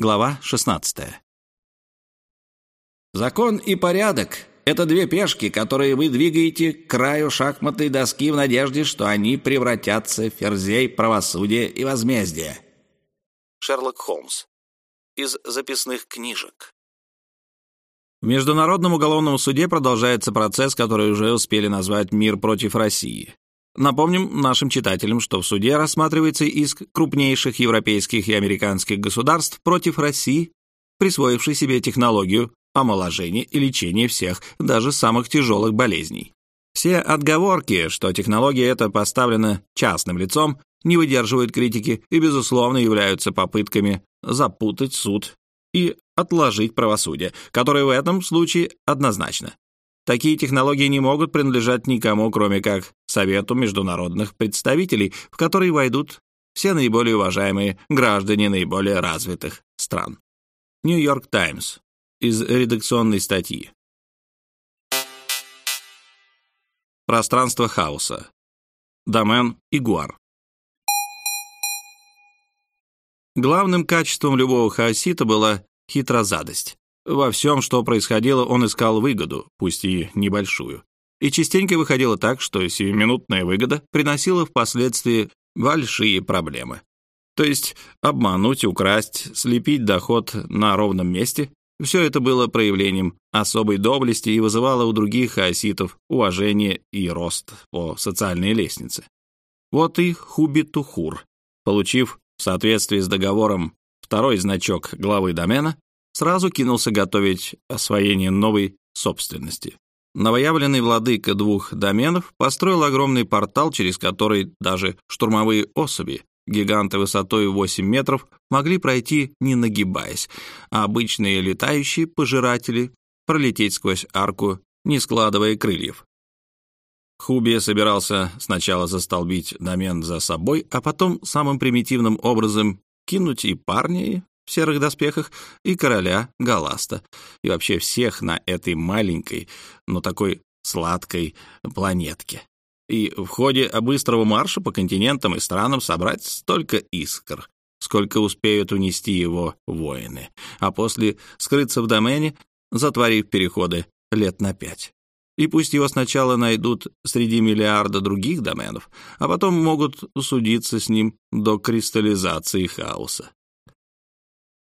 Глава 16. Закон и порядок — это две пешки, которые вы двигаете к краю шахматной доски в надежде, что они превратятся в ферзей правосудия и возмездия. Шерлок Холмс. Из записных книжек. В Международном уголовном суде продолжается процесс, который уже успели назвать «Мир против России». Напомним нашим читателям, что в суде рассматривается иск крупнейших европейских и американских государств против России, присвоившей себе технологию омоложения и лечения всех, даже самых тяжелых болезней. Все отговорки, что технология эта поставлена частным лицом, не выдерживают критики и, безусловно, являются попытками запутать суд и отложить правосудие, которое в этом случае однозначно Такие технологии не могут принадлежать никому, кроме как Совету международных представителей, в который войдут все наиболее уважаемые граждане наиболее развитых стран. Нью-Йорк Таймс. Из редакционной статьи. Пространство хаоса. Домен Игуар. Главным качеством любого хаосита была хитрозадость. Во всем, что происходило, он искал выгоду, пусть и небольшую. И частенько выходило так, что сиюминутная выгода приносила впоследствии большие проблемы. То есть обмануть, украсть, слепить доход на ровном месте — все это было проявлением особой доблести и вызывало у других хаоситов уважение и рост по социальной лестнице. Вот и Хубитухур, получив в соответствии с договором второй значок главы домена, сразу кинулся готовить освоение новой собственности. Новоявленный владыка двух доменов построил огромный портал, через который даже штурмовые особи, гиганты высотой 8 метров, могли пройти не нагибаясь, а обычные летающие пожиратели пролететь сквозь арку, не складывая крыльев. Хуби собирался сначала застолбить домен за собой, а потом самым примитивным образом кинуть и парня, в серых доспехах, и короля Галаста, и вообще всех на этой маленькой, но такой сладкой планетке. И в ходе быстрого марша по континентам и странам собрать столько искр, сколько успеют унести его воины, а после скрыться в домене, затворив переходы лет на пять. И пусть его сначала найдут среди миллиарда других доменов, а потом могут судиться с ним до кристаллизации хаоса.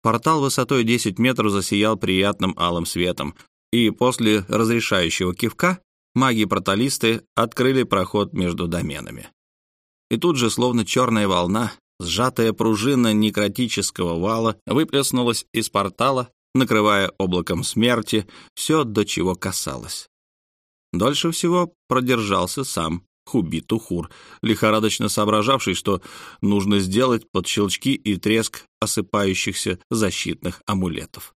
Портал высотой 10 метров засиял приятным алым светом, и после разрешающего кивка маги-проталисты открыли проход между доменами. И тут же, словно черная волна, сжатая пружина некротического вала выплеснулась из портала, накрывая облаком смерти все, до чего касалось. Дольше всего продержался сам Хубитухур, лихорадочно соображавший, что нужно сделать под щелчки и треск осыпающихся защитных амулетов.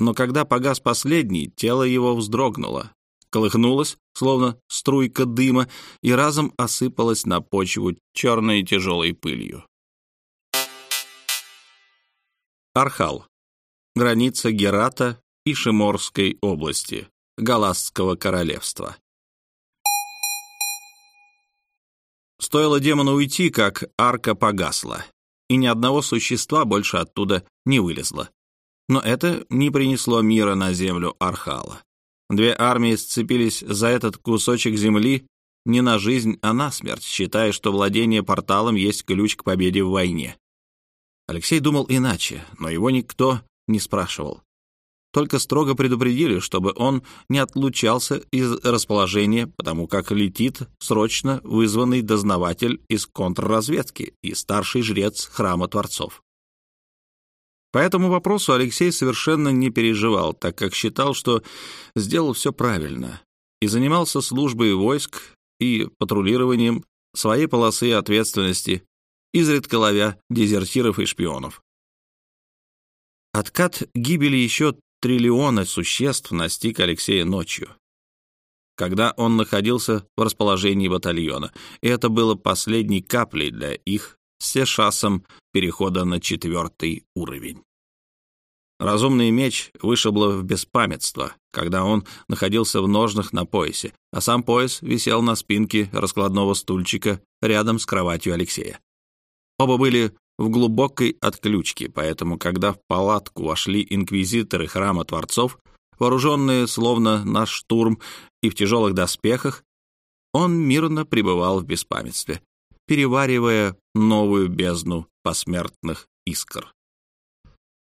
Но когда погас последний, тело его вздрогнуло, колыхнулось, словно струйка дыма, и разом осыпалось на почву черной тяжелой пылью. Архал. Граница Герата и Шиморской области, Галасского королевства. Стоило демону уйти, как арка погасла, и ни одного существа больше оттуда не вылезло. Но это не принесло мира на землю Архала. Две армии сцепились за этот кусочек земли не на жизнь, а на смерть, считая, что владение порталом есть ключ к победе в войне. Алексей думал иначе, но его никто не спрашивал только строго предупредили, чтобы он не отлучался из расположения, потому как летит срочно вызванный дознаватель из контрразведки и старший жрец храма Творцов. По этому вопросу Алексей совершенно не переживал, так как считал, что сделал все правильно и занимался службой войск и патрулированием своей полосы ответственности, изредка ловя дезертиров и шпионов. Откат гибели еще триллиона существ настиг Алексея ночью, когда он находился в расположении батальона, и это было последней каплей для их с сешасом перехода на четвертый уровень. Разумный меч вышибло в беспамятство, когда он находился в ножнах на поясе, а сам пояс висел на спинке раскладного стульчика рядом с кроватью Алексея. Оба были в глубокой отключке, поэтому, когда в палатку вошли инквизиторы храма Творцов, вооруженные словно на штурм и в тяжелых доспехах, он мирно пребывал в беспамятстве, переваривая новую бездну посмертных искр.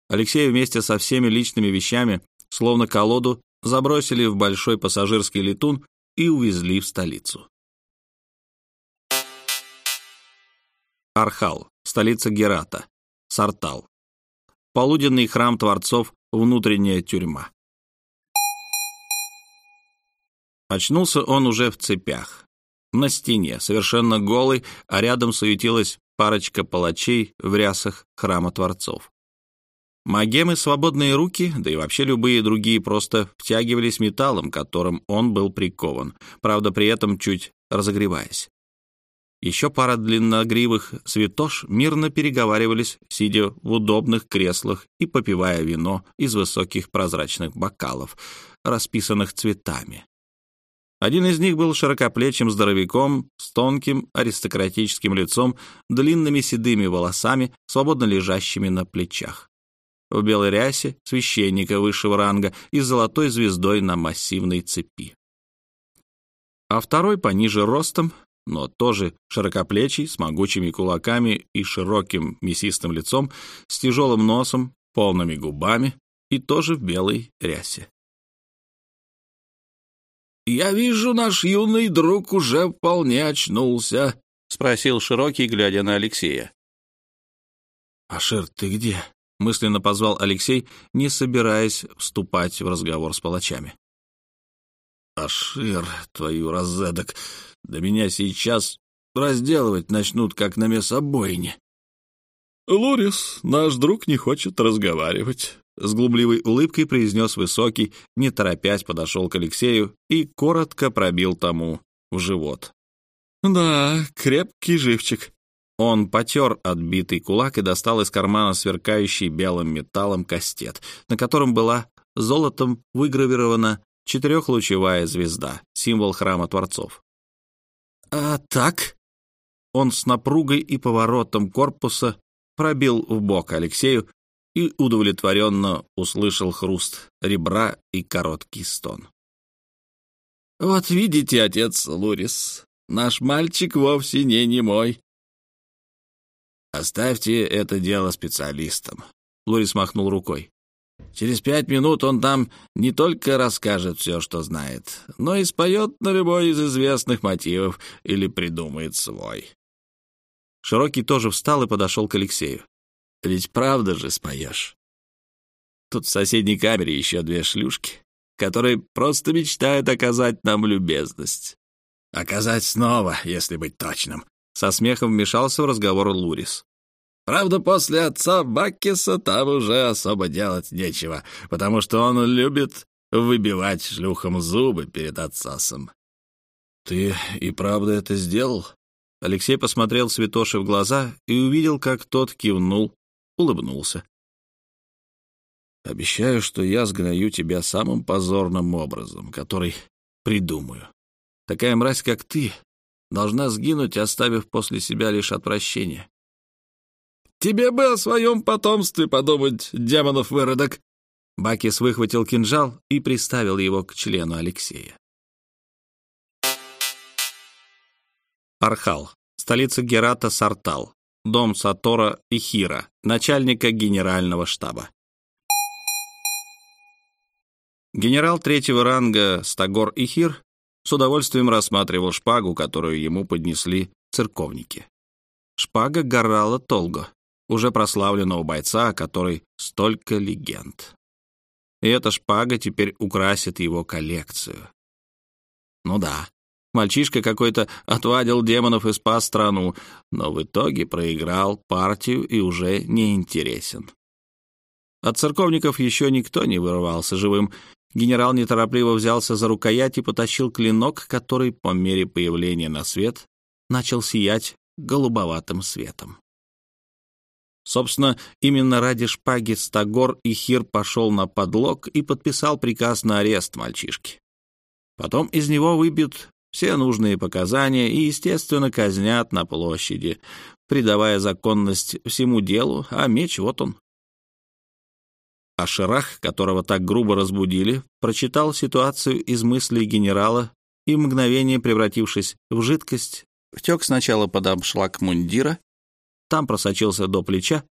Алексей вместе со всеми личными вещами, словно колоду, забросили в большой пассажирский летун и увезли в столицу. Архал, столица Герата, Сартал. Полуденный храм Творцов, внутренняя тюрьма. Очнулся он уже в цепях. На стене, совершенно голый, а рядом суетилась парочка палачей в рясах храма Творцов. Магемы свободные руки, да и вообще любые другие просто втягивались металлом, которым он был прикован, правда, при этом чуть разогреваясь. Еще пара длинногривых святош мирно переговаривались, сидя в удобных креслах и попивая вино из высоких прозрачных бокалов, расписанных цветами. Один из них был широкоплечим здоровяком с тонким аристократическим лицом, длинными седыми волосами, свободно лежащими на плечах. В белой рясе священника высшего ранга и золотой звездой на массивной цепи. А второй пониже ростом, но тоже широкоплечий, с могучими кулаками и широким мясистым лицом, с тяжелым носом, полными губами и тоже в белой рясе. «Я вижу, наш юный друг уже вполне очнулся», — спросил Широкий, глядя на Алексея. «Ашир, ты где?» — мысленно позвал Алексей, не собираясь вступать в разговор с палачами. «Ашир, твою разедок, да меня сейчас разделывать начнут, как на мясобойне». «Лорис, наш друг не хочет разговаривать», — с глумливой улыбкой произнес Высокий, не торопясь подошел к Алексею и коротко пробил тому в живот. «Да, крепкий живчик». Он потер отбитый кулак и достал из кармана сверкающий белым металлом кастет, на котором была золотом выгравирована четырехлучевая звезда, символ храма Творцов. «А так?» Он с напругой и поворотом корпуса пробил в бок Алексею и удовлетворенно услышал хруст ребра и короткий стон. «Вот видите, отец Лурис, наш мальчик вовсе не немой». «Оставьте это дело специалистам», — Лурис махнул рукой. Через пять минут он там не только расскажет все, что знает, но и споет на любой из известных мотивов или придумает свой. Широкий тоже встал и подошел к Алексею. «Ведь правда же споешь?» Тут в соседней камере еще две шлюшки, которые просто мечтают оказать нам любезность. Оказать снова, если быть точным. Со смехом вмешался в разговор Лурис. Правда, после отца Баккиса там уже особо делать нечего, потому что он любит выбивать шлюхам зубы перед отцасом. «Ты и правда это сделал?» Алексей посмотрел Святоши в глаза и увидел, как тот кивнул, улыбнулся. «Обещаю, что я сгною тебя самым позорным образом, который придумаю. Такая мразь, как ты, должна сгинуть, оставив после себя лишь отвращение. Тебе бы о своем потомстве подумать, демонов выродок!» Бакис выхватил кинжал и приставил его к члену Алексея. Архал, столица Герата Сартал, дом Сатора и Хира, начальника генерального штаба. Генерал третьего ранга Стагор Ихир с удовольствием рассматривал шпагу, которую ему поднесли церковники. Шпага горала Толго, уже прославленного бойца, который столько легенд. И эта шпага теперь украсит его коллекцию. Ну да, мальчишка какой-то отвадил демонов и спас страну, но в итоге проиграл партию и уже не интересен. От церковников еще никто не вырывался живым. Генерал неторопливо взялся за рукоять и потащил клинок, который по мере появления на свет начал сиять голубоватым светом. Собственно, именно ради шпаги Стагор и Хир пошел на подлог и подписал приказ на арест мальчишки. Потом из него выбьют все нужные показания и, естественно, казнят на площади, придавая законность всему делу, а меч вот он. А Ширах, которого так грубо разбудили, прочитал ситуацию из мыслей генерала и, мгновение превратившись в жидкость, втек сначала под обшлаг мундира, там просочился до плеча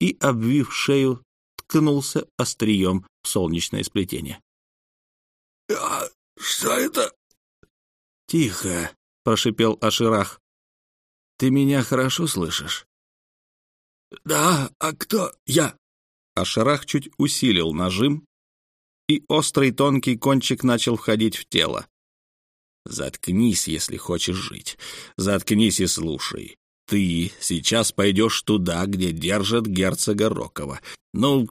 и, обвив шею, ткнулся острием в солнечное сплетение. «А что это?» «Тихо», — прошипел Аширах. «Ты меня хорошо слышишь?» «Да, а кто я?» Аширах чуть усилил нажим, и острый тонкий кончик начал входить в тело. «Заткнись, если хочешь жить. Заткнись и слушай. Ты сейчас пойдешь туда, где держат герцога Рокова. Ну,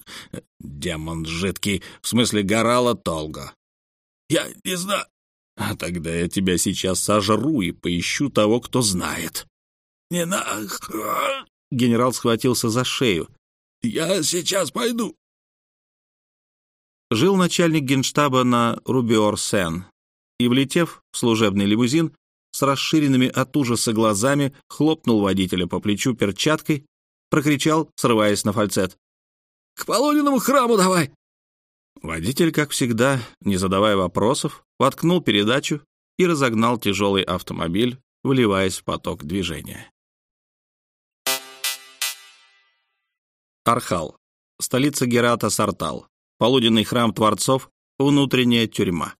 демон жидкий, в смысле горала Толго. Я не знаю. А тогда я тебя сейчас сожру и поищу того, кто знает. Не на... Генерал схватился за шею. Я сейчас пойду. Жил начальник генштаба на Рубиор-Сен и, влетев в служебный лимузин, с расширенными от ужаса глазами хлопнул водителя по плечу перчаткой, прокричал, срываясь на фальцет. «К полуденному храму давай!» Водитель, как всегда, не задавая вопросов, воткнул передачу и разогнал тяжелый автомобиль, вливаясь в поток движения. Архал. Столица Герата Сартал. Полуденный храм Творцов. Внутренняя тюрьма.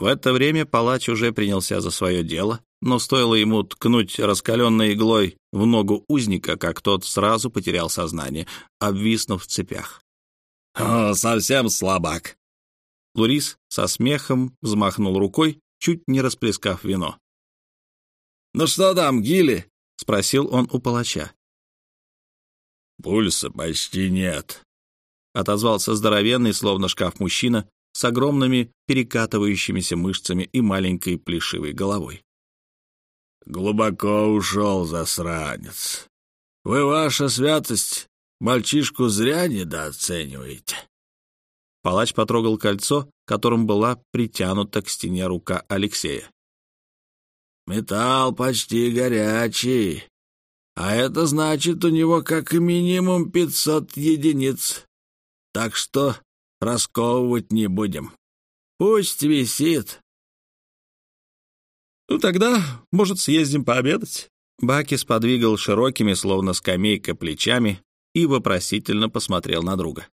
В это время палач уже принялся за свое дело, но стоило ему ткнуть раскаленной иглой в ногу узника, как тот сразу потерял сознание, обвиснув в цепях. «О, совсем слабак!» Лурис со смехом взмахнул рукой, чуть не расплескав вино. «Ну что там, Гили?» — спросил он у палача. «Пульса почти нет», — отозвался здоровенный, словно шкаф мужчина, с огромными перекатывающимися мышцами и маленькой плешивой головой. «Глубоко ушел засранец. Вы, ваша святость, мальчишку зря недооцениваете». Палач потрогал кольцо, которым была притянута к стене рука Алексея. «Металл почти горячий, а это значит, у него как минимум пятьсот единиц. Так что расковывать не будем. Пусть висит. «Ну тогда, может, съездим пообедать?» Бакис подвигал широкими, словно скамейка, плечами и вопросительно посмотрел на друга.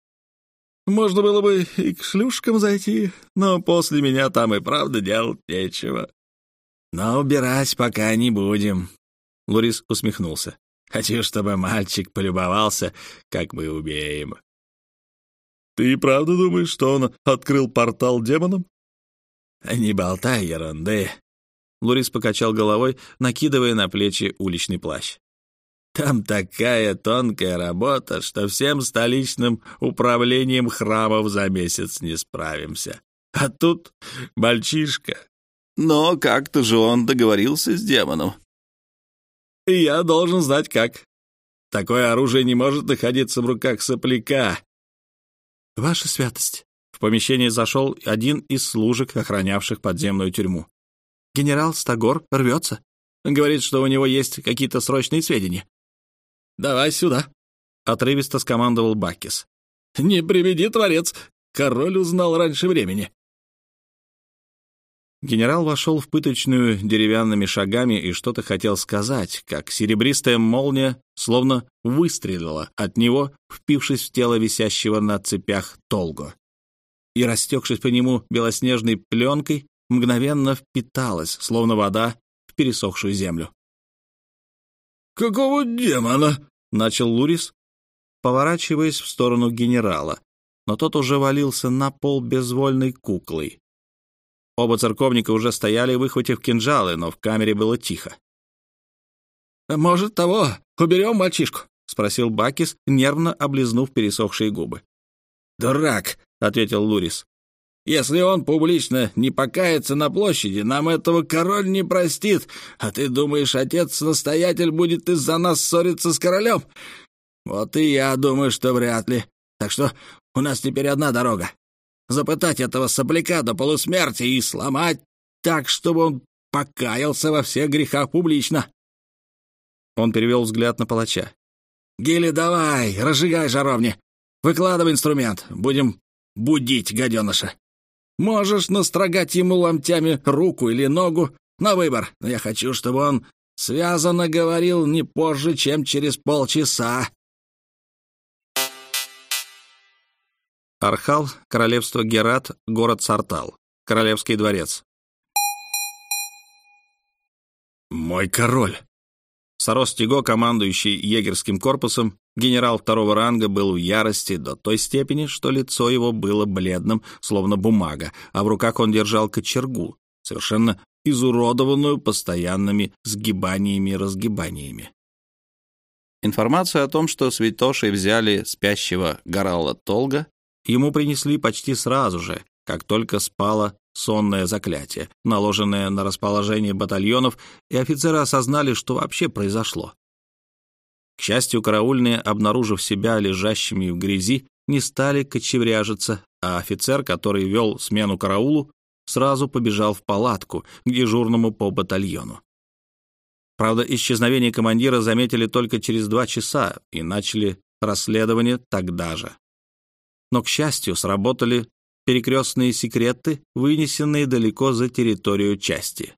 «Можно было бы и к шлюшкам зайти, но после меня там и правда делать нечего». «Но убирать пока не будем», — Лурис усмехнулся. «Хочу, чтобы мальчик полюбовался, как мы убеем». «Ты правда думаешь, что он открыл портал демонам?» «Не болтай ерунды», Лурис покачал головой, накидывая на плечи уличный плащ. «Там такая тонкая работа, что всем столичным управлением храмов за месяц не справимся. А тут мальчишка». «Но как-то же он договорился с демоном». «И я должен знать, как. Такое оружие не может находиться в руках сопляка». «Ваша святость». В помещение зашел один из служек, охранявших подземную тюрьму. Генерал Стагор рвется. Говорит, что у него есть какие-то срочные сведения. «Давай сюда», — отрывисто скомандовал Баккис. «Не приведи, творец! Король узнал раньше времени». Генерал вошел в пыточную деревянными шагами и что-то хотел сказать, как серебристая молния словно выстрелила от него, впившись в тело висящего на цепях Толго. И, растекшись по нему белоснежной пленкой, мгновенно впиталась, словно вода, в пересохшую землю. «Какого демона?» — начал Лурис, поворачиваясь в сторону генерала, но тот уже валился на пол безвольной куклой. Оба церковника уже стояли, выхватив кинжалы, но в камере было тихо. «Может, того, уберем мальчишку?» — спросил Бакис, нервно облизнув пересохшие губы. «Дурак!» — ответил Лурис. Если он публично не покается на площади, нам этого король не простит. А ты думаешь, отец-настоятель будет из-за нас ссориться с королем? Вот и я думаю, что вряд ли. Так что у нас теперь одна дорога. Запытать этого сопляка до полусмерти и сломать так, чтобы он покаялся во всех грехах публично. Он перевел взгляд на палача. «Гили, давай, разжигай жаровни. Выкладывай инструмент. Будем будить гаденыша. Можешь настрогать ему ломтями руку или ногу на выбор, но я хочу, чтобы он связанно говорил не позже, чем через полчаса». Архал, королевство Герат, город Сартал, королевский дворец. «Мой король!» Сарос Тиго, командующий егерским корпусом, генерал второго ранга, был в ярости до той степени, что лицо его было бледным, словно бумага, а в руках он держал кочергу, совершенно изуродованную постоянными сгибаниями и разгибаниями. Информацию о том, что святошей взяли спящего Горалла Толга, ему принесли почти сразу же, как только спало сонное заклятие, наложенное на расположение батальонов, и офицеры осознали, что вообще произошло. К счастью, караульные, обнаружив себя лежащими в грязи, не стали кочевряжиться, а офицер, который вел смену караулу, сразу побежал в палатку к дежурному по батальону. Правда, исчезновение командира заметили только через два часа и начали расследование тогда же. Но, к счастью, сработали перекрестные секреты, вынесенные далеко за территорию части.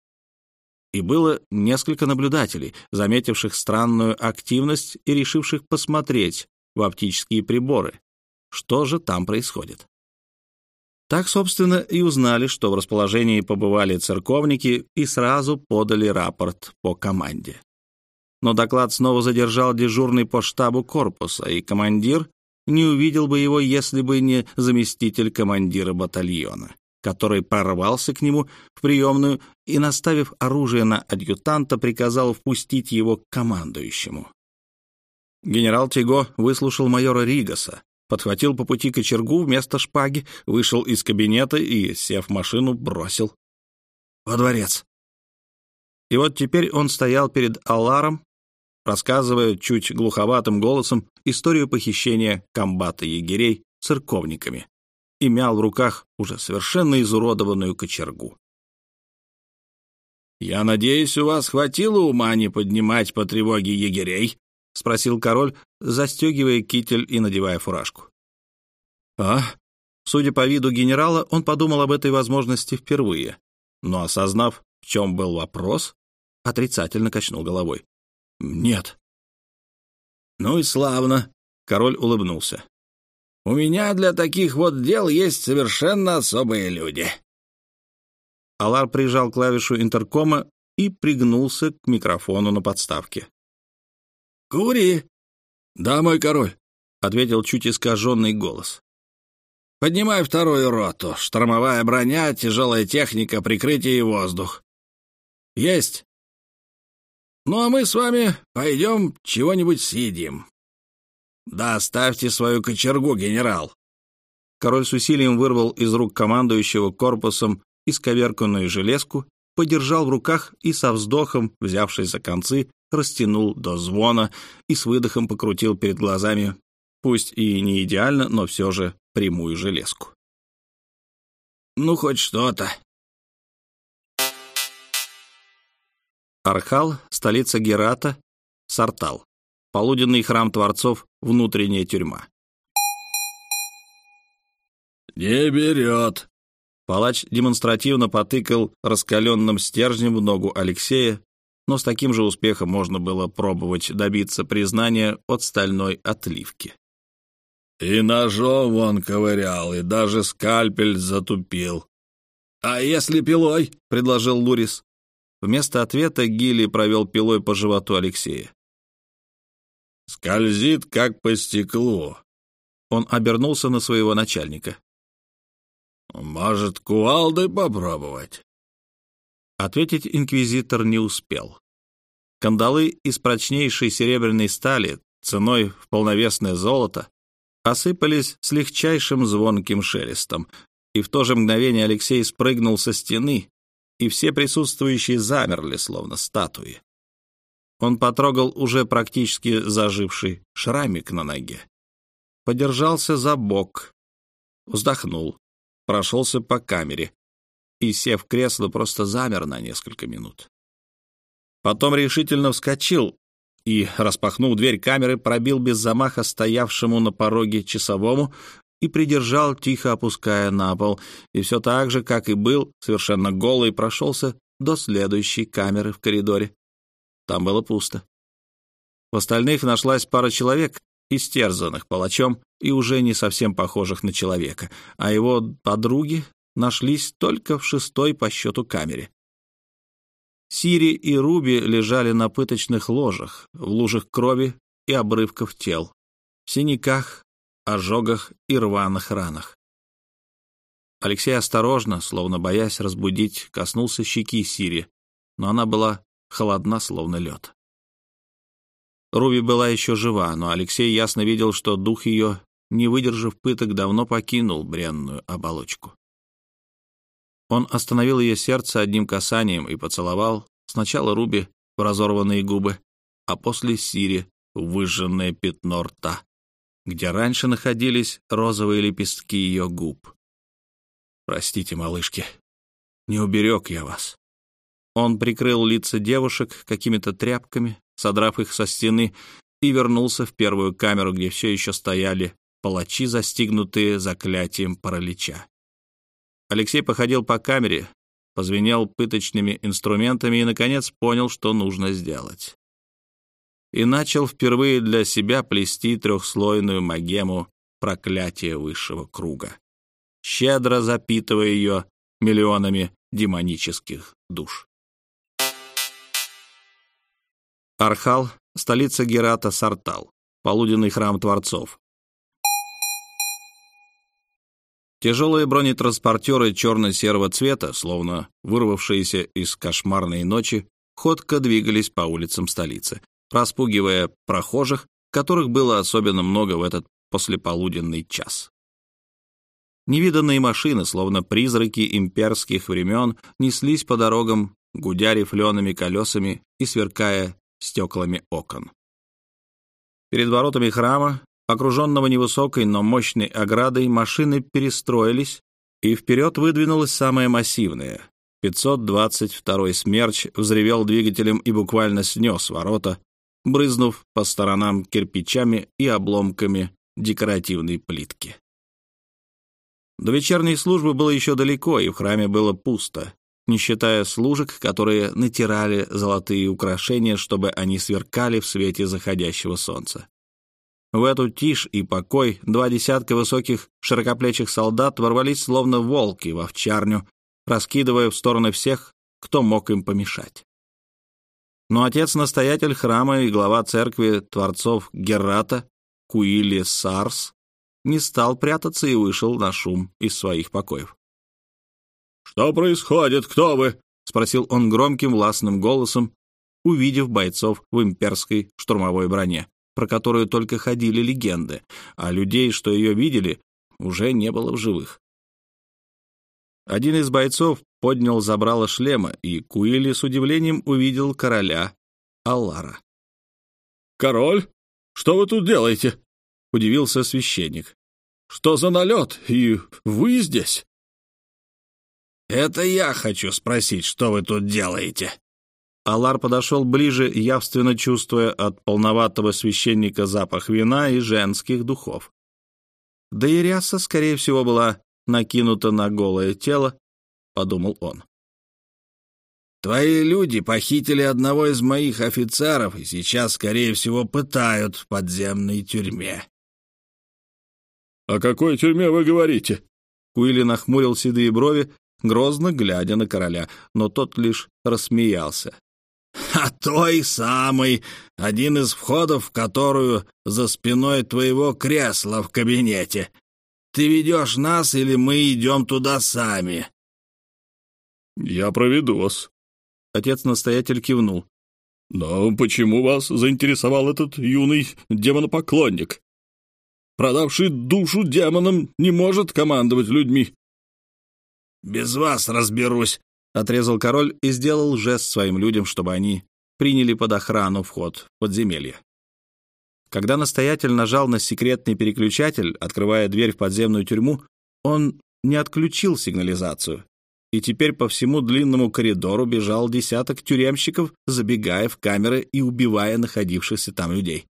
И было несколько наблюдателей, заметивших странную активность и решивших посмотреть в оптические приборы, что же там происходит. Так, собственно, и узнали, что в расположении побывали церковники и сразу подали рапорт по команде. Но доклад снова задержал дежурный по штабу корпуса, и командир не увидел бы его, если бы не заместитель командира батальона, который прорвался к нему в приемную и, наставив оружие на адъютанта, приказал впустить его к командующему. Генерал Тиго выслушал майора Ригаса, подхватил по пути кочергу вместо шпаги, вышел из кабинета и, сев в машину, бросил во дворец. И вот теперь он стоял перед Аларом, рассказывая чуть глуховатым голосом историю похищения комбата егерей церковниками и мял в руках уже совершенно изуродованную кочергу. «Я надеюсь, у вас хватило ума не поднимать по тревоге егерей?» — спросил король, застегивая китель и надевая фуражку. «А?» Судя по виду генерала, он подумал об этой возможности впервые, но, осознав, в чем был вопрос, отрицательно качнул головой. «Нет». «Ну и славно», — король улыбнулся. «У меня для таких вот дел есть совершенно особые люди». Алар прижал клавишу интеркома и пригнулся к микрофону на подставке. «Кури!» «Да, мой король», — ответил чуть искаженный голос. «Поднимай вторую роту. Штормовая броня, тяжелая техника, прикрытие и воздух». «Есть!» Ну, а мы с вами пойдем чего-нибудь съедим. Да оставьте свою кочергу, генерал. Король с усилием вырвал из рук командующего корпусом исковерканную железку, подержал в руках и со вздохом, взявшись за концы, растянул до звона и с выдохом покрутил перед глазами, пусть и не идеально, но все же прямую железку. «Ну, хоть что-то», Архал, столица Герата, Сартал. Полуденный храм Творцов, внутренняя тюрьма. «Не берет!» Палач демонстративно потыкал раскаленным стержнем в ногу Алексея, но с таким же успехом можно было пробовать добиться признания от стальной отливки. «И ножом он ковырял, и даже скальпель затупил». «А если пилой?» — предложил Лурис. Вместо ответа Гилли провел пилой по животу Алексея. «Скользит, как по стеклу». Он обернулся на своего начальника. «Может, кувалдой попробовать?» Ответить инквизитор не успел. Кандалы из прочнейшей серебряной стали, ценой в полновесное золото, осыпались с легчайшим звонким шелестом, и в то же мгновение Алексей спрыгнул со стены, и все присутствующие замерли, словно статуи. Он потрогал уже практически заживший шрамик на ноге. Подержался за бок, вздохнул. прошелся по камере и, сев в кресло, просто замер на несколько минут. Потом решительно вскочил и, распахнув дверь камеры, пробил без замаха стоявшему на пороге часовому и придержал, тихо опуская на пол, и все так же, как и был, совершенно голый, прошелся до следующей камеры в коридоре. Там было пусто. В остальных нашлась пара человек, истерзанных палачом и уже не совсем похожих на человека, а его подруги нашлись только в шестой по счету камере. Сири и Руби лежали на пыточных ложах, в лужах крови и обрывков тел, в синяках, ожогах и рваных ранах. Алексей осторожно, словно боясь разбудить, коснулся щеки Сири, но она была холодна, словно лед. Руби была еще жива, но Алексей ясно видел, что дух ее, не выдержав пыток, давно покинул бренную оболочку. Он остановил ее сердце одним касанием и поцеловал сначала Руби в разорванные губы, а после Сири в выжженное пятно рта, где раньше находились розовые лепестки ее губ. «Простите, малышки, не уберег я вас». Он прикрыл лица девушек какими-то тряпками, содрав их со стены, и вернулся в первую камеру, где все еще стояли палачи, застигнутые заклятием паралича. Алексей походил по камере, позвенел пыточными инструментами и, наконец, понял, что нужно сделать. И начал впервые для себя плести трехслойную магему проклятия высшего круга, щедро запитывая ее миллионами демонических душ. Архал, столица Герата Сартал, полуденный храм Творцов. Тяжелые бронетранспортеры черно-серого цвета, словно вырвавшиеся из кошмарной ночи, ходко двигались по улицам столицы, распугивая прохожих, которых было особенно много в этот послеполуденный час. Невиданные машины, словно призраки имперских времен, неслись по дорогам, гудя рифлеными колесами и сверкая стеклами окон. Перед воротами храма, окруженного невысокой, но мощной оградой, машины перестроились, и вперед выдвинулась самая массивная. 522-й «Смерч» взревел двигателем и буквально снес ворота, брызнув по сторонам кирпичами и обломками декоративной плитки. До вечерней службы было еще далеко, и в храме было пусто не считая служек, которые натирали золотые украшения, чтобы они сверкали в свете заходящего солнца. В эту тишь и покой два десятка высоких широкоплечих солдат ворвались словно волки в овчарню, раскидывая в стороны всех, кто мог им помешать. Но отец-настоятель храма и глава церкви творцов Герата, Куили Сарс, не стал прятаться и вышел на шум из своих покоев. «Что происходит? Кто вы?» — спросил он громким властным голосом, увидев бойцов в имперской штурмовой броне, про которую только ходили легенды, а людей, что ее видели, уже не было в живых. Один из бойцов поднял забрало шлема, и Куили с удивлением увидел короля Аллара. «Король? Что вы тут делаете?» — удивился священник. «Что за налет? И вы здесь?» «Это я хочу спросить, что вы тут делаете?» Алар подошел ближе, явственно чувствуя от полноватого священника запах вина и женских духов. Да и ряса, скорее всего, была накинута на голое тело, — подумал он. «Твои люди похитили одного из моих офицеров и сейчас, скорее всего, пытают в подземной тюрьме». «О какой тюрьме вы говорите?» Куилли нахмурил седые брови, грозно глядя на короля, но тот лишь рассмеялся. «А той самой, один из входов в которую за спиной твоего кресла в кабинете. Ты ведешь нас или мы идем туда сами?» «Я проведу вас». Отец-настоятель кивнул. «Но почему вас заинтересовал этот юный демонопоклонник? Продавший душу демонам не может командовать людьми. «Без вас разберусь», — отрезал король и сделал жест своим людям, чтобы они приняли под охрану вход в подземелье. Когда настоятель нажал на секретный переключатель, открывая дверь в подземную тюрьму, он не отключил сигнализацию, и теперь по всему длинному коридору бежал десяток тюремщиков, забегая в камеры и убивая находившихся там людей.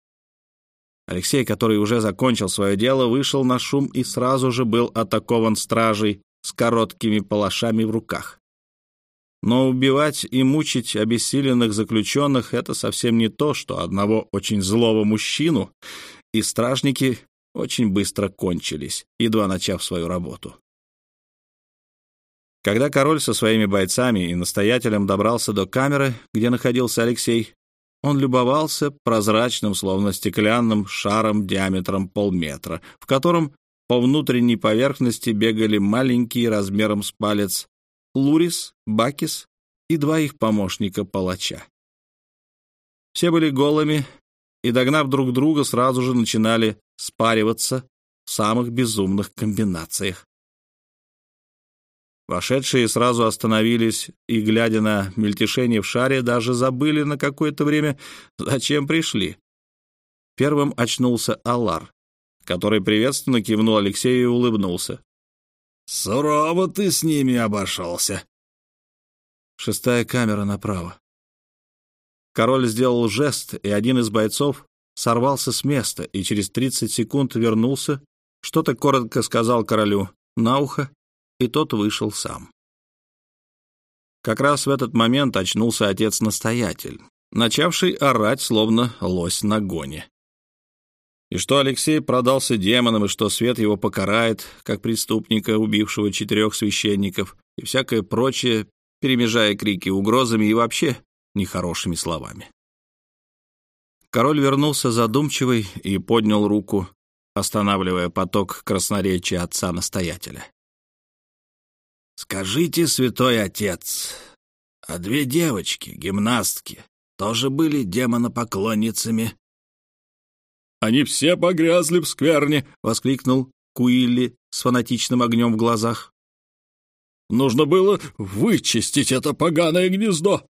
Алексей, который уже закончил свое дело, вышел на шум и сразу же был атакован стражей с короткими палашами в руках. Но убивать и мучить обессиленных заключенных — это совсем не то, что одного очень злого мужчину, и стражники очень быстро кончились, едва начав свою работу. Когда король со своими бойцами и настоятелем добрался до камеры, где находился Алексей, он любовался прозрачным, словно стеклянным шаром диаметром полметра, в котором по внутренней поверхности бегали маленькие размером с палец Лурис, Бакис и два их помощника-палача. Все были голыми и, догнав друг друга, сразу же начинали спариваться в самых безумных комбинациях. Вошедшие сразу остановились и, глядя на мельтешение в шаре, даже забыли на какое-то время, зачем пришли. Первым очнулся Алар, который приветственно кивнул Алексею и улыбнулся. «Сурово ты с ними обошелся». Шестая камера направо. Король сделал жест, и один из бойцов сорвался с места и через 30 секунд вернулся, что-то коротко сказал королю на ухо, и тот вышел сам. Как раз в этот момент очнулся отец-настоятель, начавший орать, словно лось на гоне. И что Алексей продался демонам, и что свет его покарает, как преступника, убившего четырех священников, и всякое прочее, перемежая крики угрозами и вообще нехорошими словами. Король вернулся задумчивый и поднял руку, останавливая поток красноречия отца-настоятеля. «Скажите, святой отец, а две девочки, гимнастки, тоже были демонопоклонницами?» «Они все погрязли в скверне!» — воскликнул Куилли с фанатичным огнем в глазах. «Нужно было вычистить это поганое гнездо!»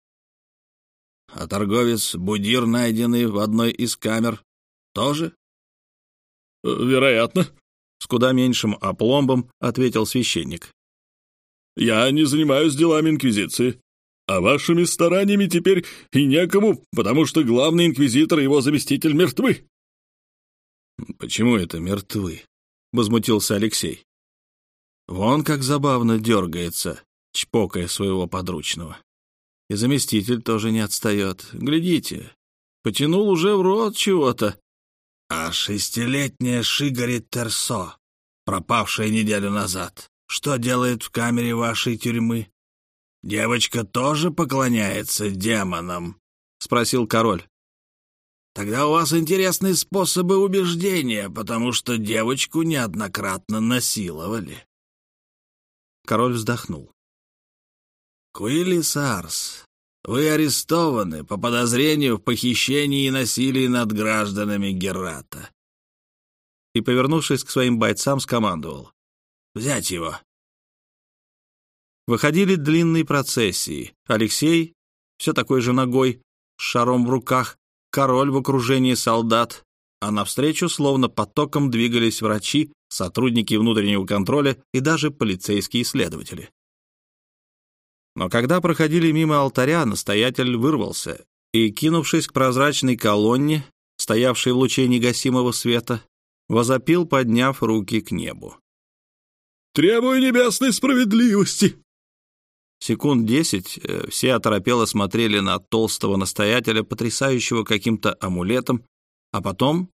«А торговец Будир, найденный в одной из камер, тоже?» «Вероятно», — с куда меньшим опломбом ответил священник. Я не занимаюсь делами Инквизиции. А вашими стараниями теперь и некому, потому что главный инквизитор и его заместитель мертвы». «Почему это мертвы?» — возмутился Алексей. «Вон как забавно дергается, чпокая своего подручного. И заместитель тоже не отстает. Глядите, потянул уже в рот чего-то». «А шестилетняя Шигари Терсо, пропавшая неделю назад, что делает в камере вашей тюрьмы? Девочка тоже поклоняется демонам?» — спросил король. «Тогда у вас интересные способы убеждения, потому что девочку неоднократно насиловали». Король вздохнул. «Куилли Сарс, вы арестованы по подозрению в похищении и насилии над гражданами Герата». И, повернувшись к своим бойцам, скомандовал. Взять его!» Выходили длинные процессии. Алексей, все такой же ногой, с шаром в руках, король в окружении солдат, а навстречу словно потоком двигались врачи, сотрудники внутреннего контроля и даже полицейские следователи. Но когда проходили мимо алтаря, настоятель вырвался и, кинувшись к прозрачной колонне, стоявшей в луче негасимого света, возопил, подняв руки к небу. Требую небесной справедливости!» Секунд десять э, все оторопело смотрели на толстого настоятеля, потрясающего каким-то амулетом, а потом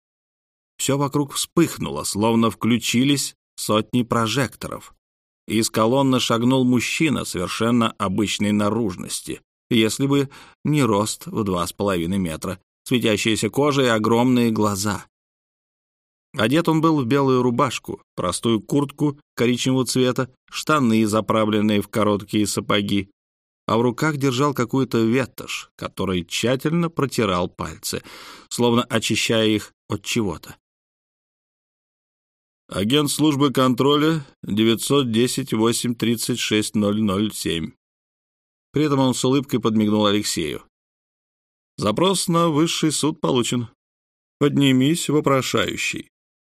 все вокруг вспыхнуло, словно включились сотни прожекторов. Из колонны шагнул мужчина совершенно обычной наружности, если бы не рост в два с половиной метра, светящаяся кожа и огромные глаза. Одет он был в белую рубашку, простую куртку коричневого цвета, штаны, заправленные в короткие сапоги, а в руках держал какую-то ветошь, которой тщательно протирал пальцы, словно очищая их от чего-то. Агент службы контроля 910-836-007. При этом он с улыбкой подмигнул Алексею. Запрос на высший суд получен. Поднимись, вопрошающий.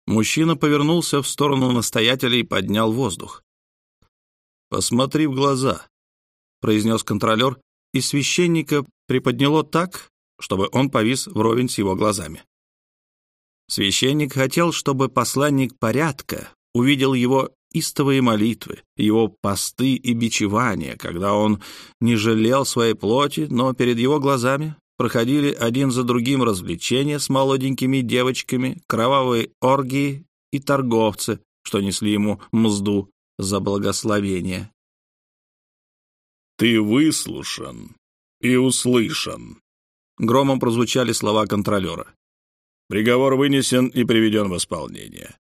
Мужчина повернулся в сторону настоятеля и поднял воздух. посмотри в глаза», — произнес контролер, и священника приподняло так, чтобы он повис вровень с его глазами. Священник хотел, чтобы посланник порядка увидел его истовые молитвы, его посты и бичевания, когда он не жалел своей плоти, но перед его глазами проходили один за другим развлечения с молоденькими девочками, кровавые оргии и торговцы, что несли ему мзду за благословение. «Ты выслушан и услышан», — громом прозвучали слова контролера. «Приговор вынесен и приведен в исполнение».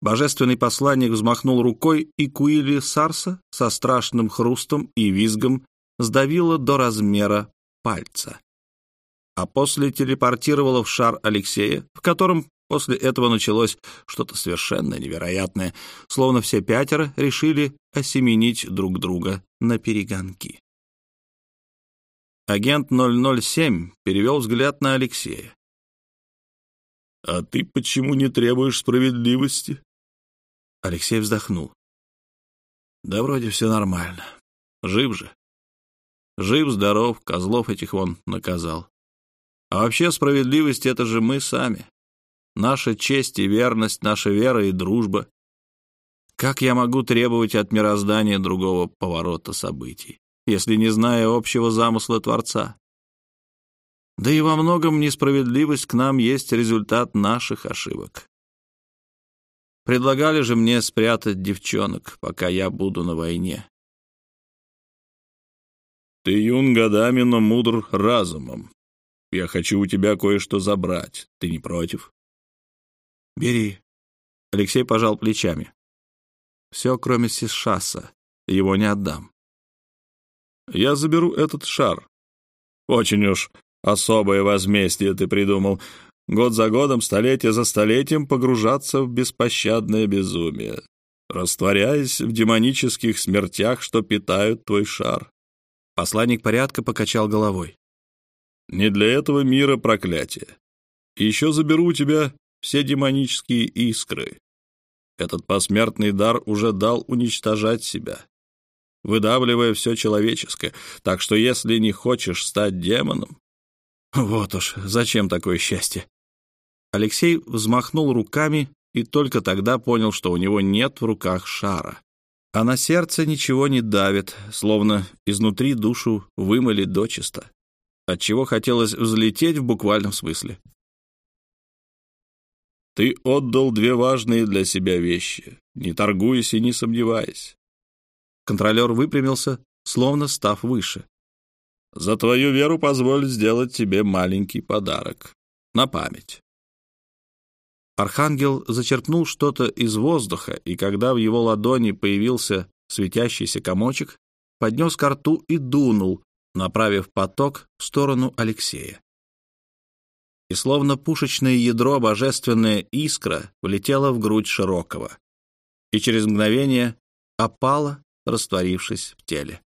Божественный посланник взмахнул рукой, и Куили Сарса со страшным хрустом и визгом сдавила до размера пальца. А после телепортировала в шар Алексея, в котором после этого началось что-то совершенно невероятное, словно все пятеро решили осеменить друг друга на перегонки. Агент 007 перевел взгляд на Алексея. «А ты почему не требуешь справедливости?» Алексей вздохнул. «Да вроде все нормально. Жив же. Жив-здоров, козлов этих вон наказал. А вообще справедливость — это же мы сами. Наша честь и верность, наша вера и дружба. Как я могу требовать от мироздания другого поворота событий, если не знаю общего замысла Творца? Да и во многом несправедливость к нам есть результат наших ошибок. Предлагали же мне спрятать девчонок, пока я буду на войне. Ты юн годами, но мудр разумом. Я хочу у тебя кое-что забрать. Ты не против? Бери. Алексей пожал плечами. Все, кроме Сишаса. Его не отдам. Я заберу этот шар. Очень уж особое возмездие ты придумал. Год за годом, столетие за столетием погружаться в беспощадное безумие, растворяясь в демонических смертях, что питают твой шар. Посланник порядка покачал головой. «Не для этого мира проклятие. Еще заберу у тебя все демонические искры. Этот посмертный дар уже дал уничтожать себя, выдавливая все человеческое, так что если не хочешь стать демоном... Вот уж, зачем такое счастье? Алексей взмахнул руками и только тогда понял, что у него нет в руках шара. А на сердце ничего не давит, словно изнутри душу вымыли дочисто, отчего хотелось взлететь в буквальном смысле. Ты отдал две важные для себя вещи, не торгуясь и не сомневаясь. Контролер выпрямился, словно став выше. За твою веру позволь сделать тебе маленький подарок. На память. Архангел зачерпнул что-то из воздуха, и когда в его ладони появился светящийся комочек, поднес ко рту и дунул, направив поток в сторону Алексея. И словно пушечное ядро божественная искра влетела в грудь Широкого и через мгновение опала, растворившись в теле.